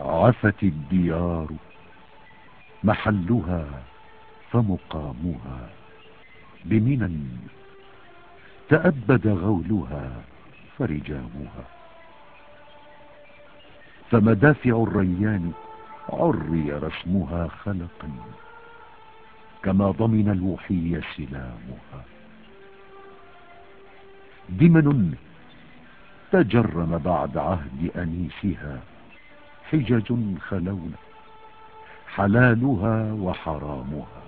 عفت الديار محلها فمقامها بمنى تأبد غولها فرجامها فمدافع الريان عري رسمها خلقا كما ضمن الوحي سلامها دمن تجرم بعد عهد أنيسها حجج خلون حلالها وحرامها.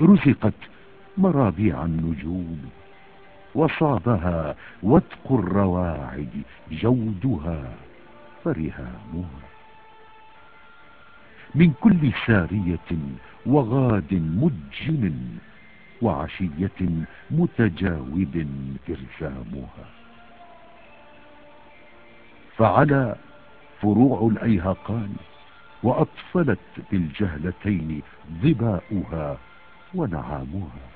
رزقت مرابيع النجوم وصابها وتق الرواعد جودها فرهامها. من كل سارية وغاد مجن وعشية متجاوب إرزامها فعلى فروع الأيهقان وأطفلت بالجهلتين ظباؤها ونعامها.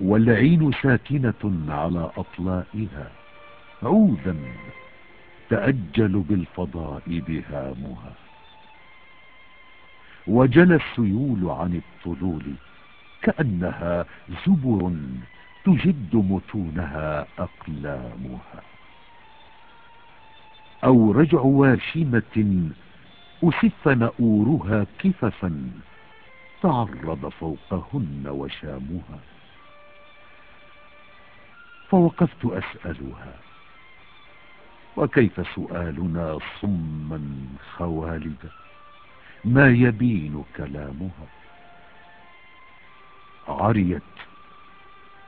والعين ساكنة على أطلائها عودا تأجل بالفضاء بهامها. وجل السيول عن الطلول كأنها زبر تجد متونها أقلامها. أو رجع واشمة أسف نؤورها كففا تعرض فوقهن وشامها. فوقفت أسألها وكيف سؤالنا صما خوالدا ما يبين كلامها؟ عريت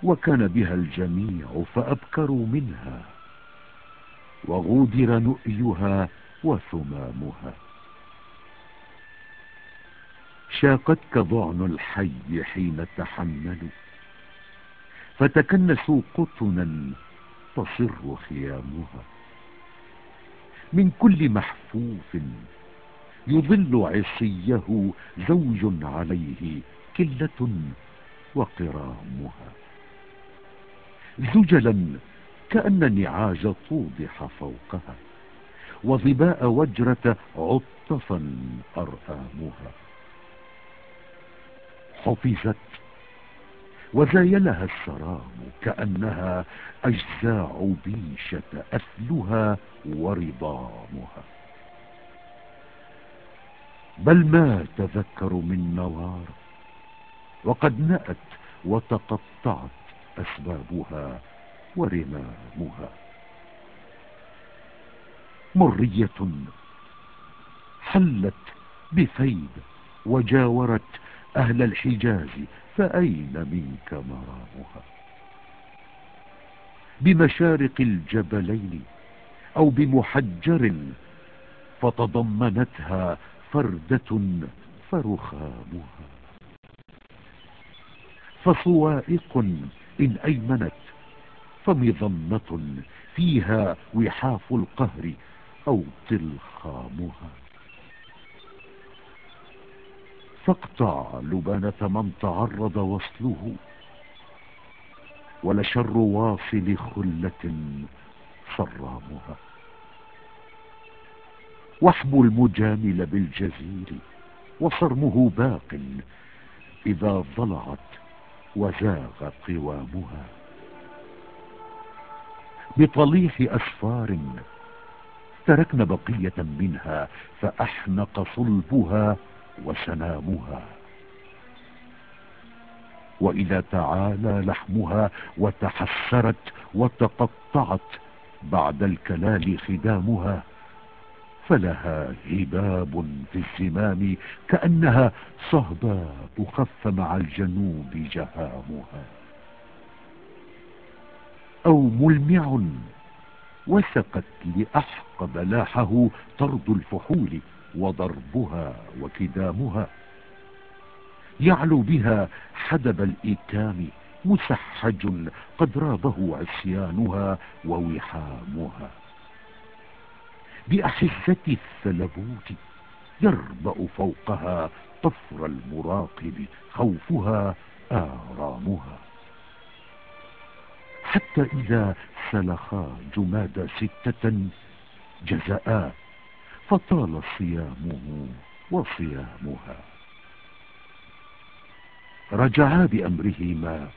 وكان بها الجميع فأبكروا منها وغودر نؤيها وثمامها. شاقتك ضعن الحي حين تحملوا فتكنسوا قطنا تصر خيامها. من كل محفوف يظل عصيه زوج عليه كلة وقرامها. زجلا كأن نعاج توضح فوقها وظباء وجرة عطفا أرآمها. حفزت وزايلها السرام كأنها أجزاع بيشة أثلها ورضامها. بل ما تذكر من نوار وقد نأت وتقطعت أسبابها ورمامها. مرية حلت بفيد وجاورت أهل الحجاز فأين منك مرامها بمشارق الجبلين أو بمحجر فتضمنتها فردة فرخامها. فصوائق إن أيمنت فمظنة فيها وحاف القهر أو تلخامها. فاقطع لبانة من تعرض وصله ولشر واصل خلة صرامها واحموا المجامل بالجزيل وصرمه باق إذا ضلعت وزاغ قوامها. بطليح أسفار تركن بقية منها فأحنق صلبها وسنامها. وإذا تعالى لحمها وتحسرت وتقطعت بعد الكلال خدامها. فلها هباب في الزمام كأنها صهباء خف مع الجنوب جهامها. أو ملمع وسقت لأحقب لاحه طرد الفحول وضربها وكدامها. يعلو بها حدب الإيتام مسحج قد رابه عصيانها ووحامها بأحزة الثلبوت يربأ فوقها طفر المراقب خوفها آرامها. حتى إذا سلخا جماد ستة جزاء فطال صيامه وصيامها. رجعا بأمرهما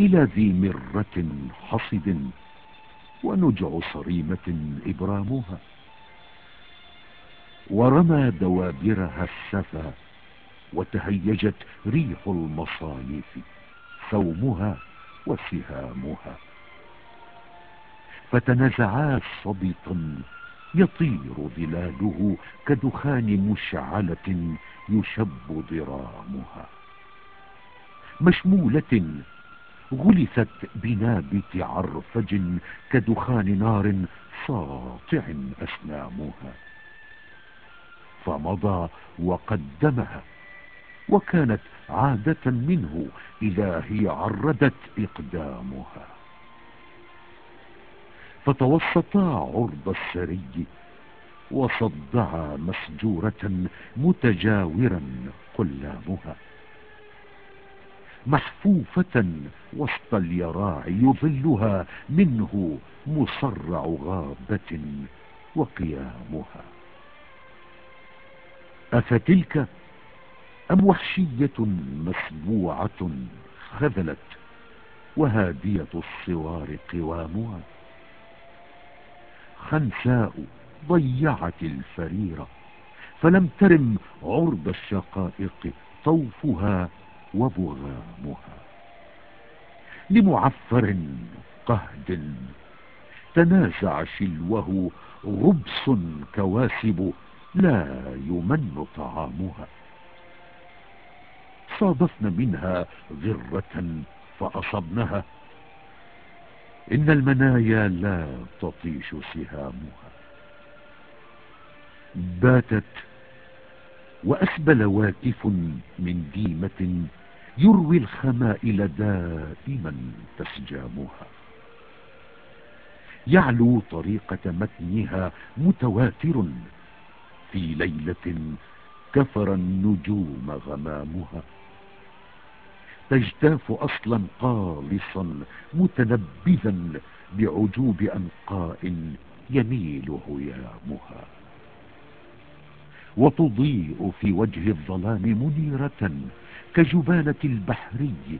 إلى ذي مرة حصد ونجع صريمة إبرامها. ورمى دوابرها السفا وتهيجت ريح المصايف ثومها وسهامها. فتنزعا صبطا يطير ظلاله كدخان مشعلة يشب ضرامها. مشمولة غلثت بنابت عرفج كدخان نار ساطع أسنامها فمضى وقدمها وكانت عادة منه إذا هي عردت إقدامها. فتوسطا عرض السري وصدعا مسجورة متجاورا قلامها. محفوفة وسط اليراع يظلها منه مصرع غابة وقيامها. أفتلك أم وحشية مسبوعة خذلت وهادية الصوار قوامها خنساء ضيعت الفريرة فلم ترم عرض الشقائق طوفها وبغامها لمعفر قهد تنازع شلوه غبس كواسب لا يمن طعامها. صادفن منها غرة فأصبنها إن المنايا لا تطيش سهامها. باتت وأسبل واكف من ديمة يروي الخمائل دائما تسجامها. يعلو طريقة متنها متواتر في ليلة كفر النجوم غمامها. تجتاف أصلا قالصا متنبذا بعجوب أنقاء يميل هيامها وتضيء في وجه الظلام منيرة كجبانة البحري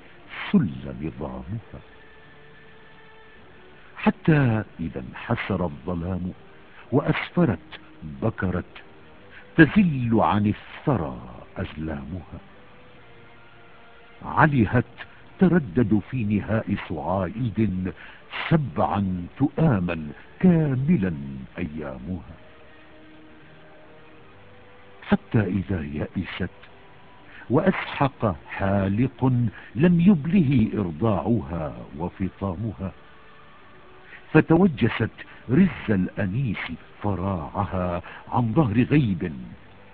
سل نظامها. حتى إذا انحسر الظلام وأسفرت بكرت تزل عن الثرى أزلامها. علهت تردد في نهاء صعائد سبعا تؤاما كاملا أيامها. حتى إذا يئست وأسحق حالق لم يبله إرضاعها وفطامها. فتوجست رز الأنيس فراعها عن ظهر غيب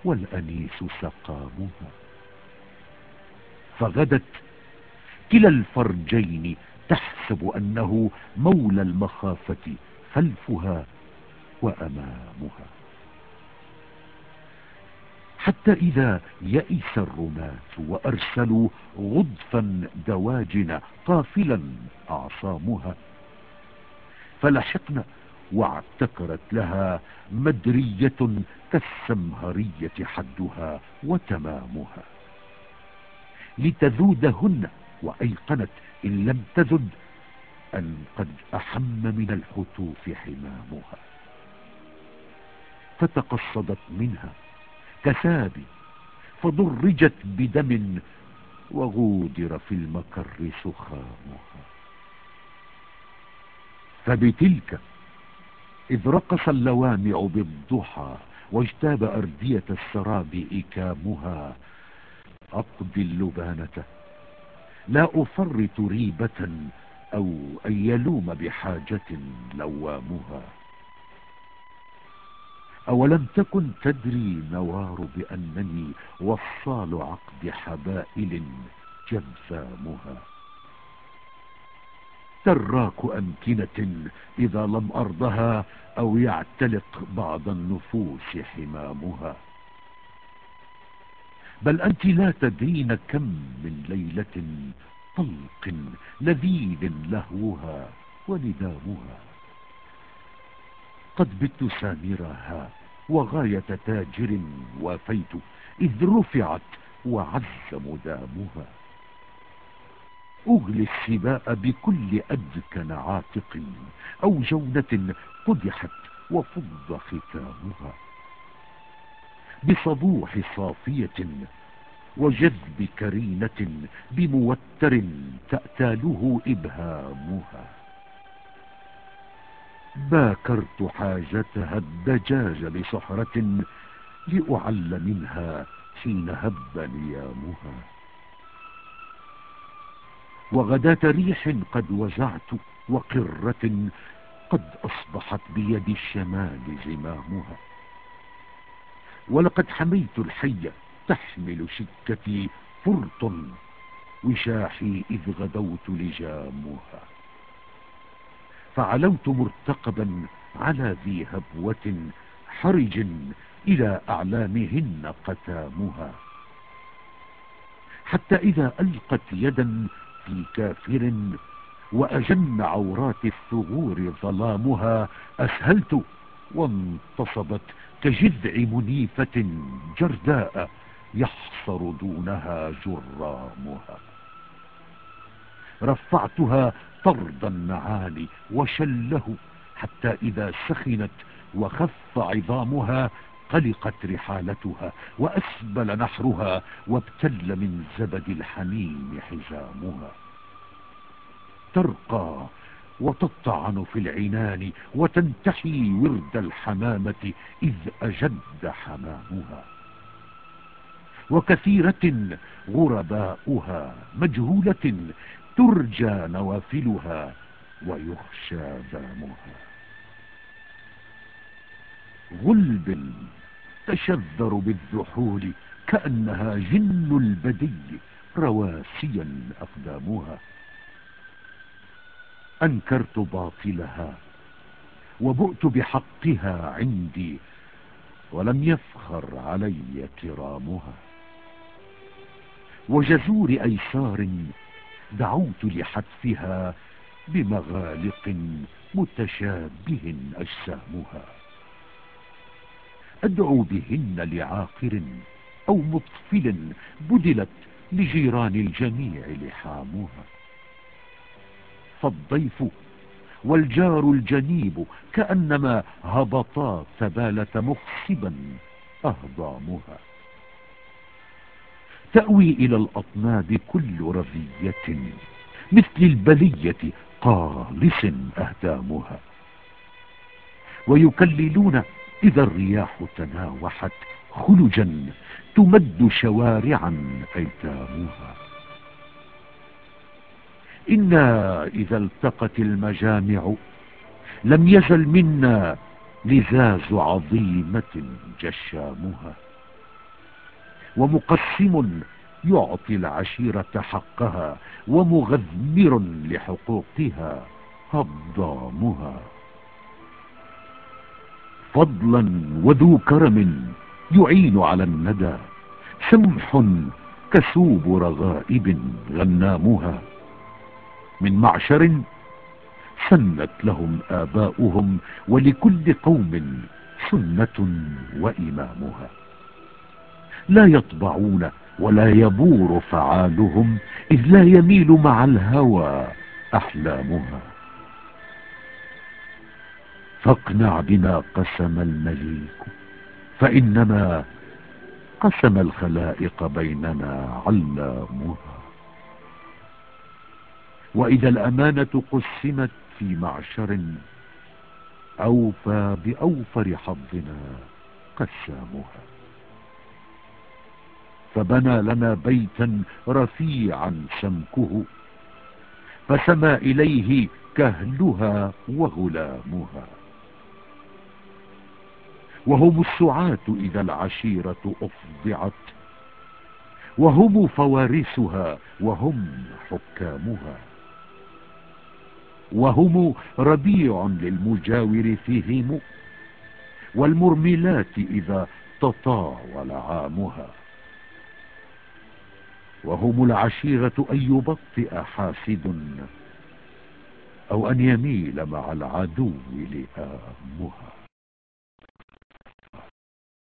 والأنيس سقامها. فغدت كلا الفرجين تحسب أنه مولى المخافة خلفها وأمامها. حتى إذا يئس الرماة وأرسلوا غضفا دواجن قافلا أعصامها فلحقنا واعتكرت لها مدرية كالسمهرية حدها وتمامها. لتذودهن وأيقنت إن لم تذد أن قد أحم من الحتوف حمامها. فتقصدت منها كسابي فضرجت بدم وغودر في المكر سخامها. فبتلك إذ رقص اللوامع بالضحى واجتاب أردية السراب إكامها. أقضي اللبانة لا أفرط ريبة أو أن يلوم بحاجة لوامها. أولم تكن تدري نوار بأنني وصال عقد حبائل جمسامها تراك أمكنة إذا لم أرضها أو يعتلق بعض النفوس حمامها. بل أنت لا تدرين كم من ليلة طلق لذيذ لهوها ولدامها. قد بت سامرها وغاية تاجر وافيت إذ رفعت وعز مدامها أغلي السباء بكل أدكن عاتق أو جونة قدحت وفض ختامها. بصبوح صافية وجذب كرينة بموتر تأتاله إبهامها. باكرت حاجتها الدجاج بصحرة لأعل منها حين هب نيامها. وغداة ريح قد وزعت وقرة قد أصبحت بيد الشمال زمامها. ولقد حميت الحي تحمل شكتي فرط وشاحي إذ غدوت لجامها. فعلوت مرتقبا على ذي هبوة حرج إلى أعلامهن قتامها. حتى إذا ألقت يدا في كافر وأجن عورات الثغور ظلامها أسهلت وانتصبت كجذع منيفة جرداء يحصر دونها جرامها. رفعتها طرد النعال وشله حتى إذا سخنت وخف عظامها قلقت رحالتها وأسبل نحرها وابتل من زبد الحميم حزامها ترقى وتطعن في العنان وتنتحي ورد الحمامة إذ أجد حمامها. وكثيرة غرباؤها مجهولة ترجى نوافلها ويخشى دامها. غلب تشذر بالذحول كأنها جن البدي رواسيا أقدامها. أنكرت باطلها وبؤت بحقها عندي ولم يفخر علي كرامها وجزور أيسار دعوت لحتفها بمغالق متشابه أجسامها. أدعو بهن لعاقر أو مطفل بدلت لجيران الجميع لحامها فالضيف والجار الجنيب كأنما هبطا ثبالة مخصبا أهضامها. تأوي إلى الأطناب كل رذية مثل البلية قالس أهدامها. ويكللون إذا الرياح تناوحت خلجا تمد شوارعا أيتامها. إنا إذا التقت المجامع لم يزل منا لزاز عظيمة جشامها. ومقسم يعطي العشيرة حقها ومغذمر لحقوقها هضامها. فضلا وذو كرم يعين على الندى سمح كسوب رغائب غنامها. من معشر سنت لهم آباؤهم ولكل قوم سنة وإمامها. لا يطبعون ولا يبور فعالهم إذ لا يميل مع الهوى أحلامها. فاقنع بما قسم المليك فإنما قسم الخلائق بيننا علامها. وإذا الأمانة قسمت في معشر أوفى بأوفر حظنا قسامها. فبنى لنا بيتا رفيعا سمكه فسمى إليه كهلها وغلامها. وهم السعاة إذا العشيرة أفضعت. وهم فوارسها وهم حكامها. وهم ربيع للمجاور فيهم. والمرملات إذا تطاول عامها. وهم العشيرة أن يبطئ حاسد أو أن يميل مع العدو لهامها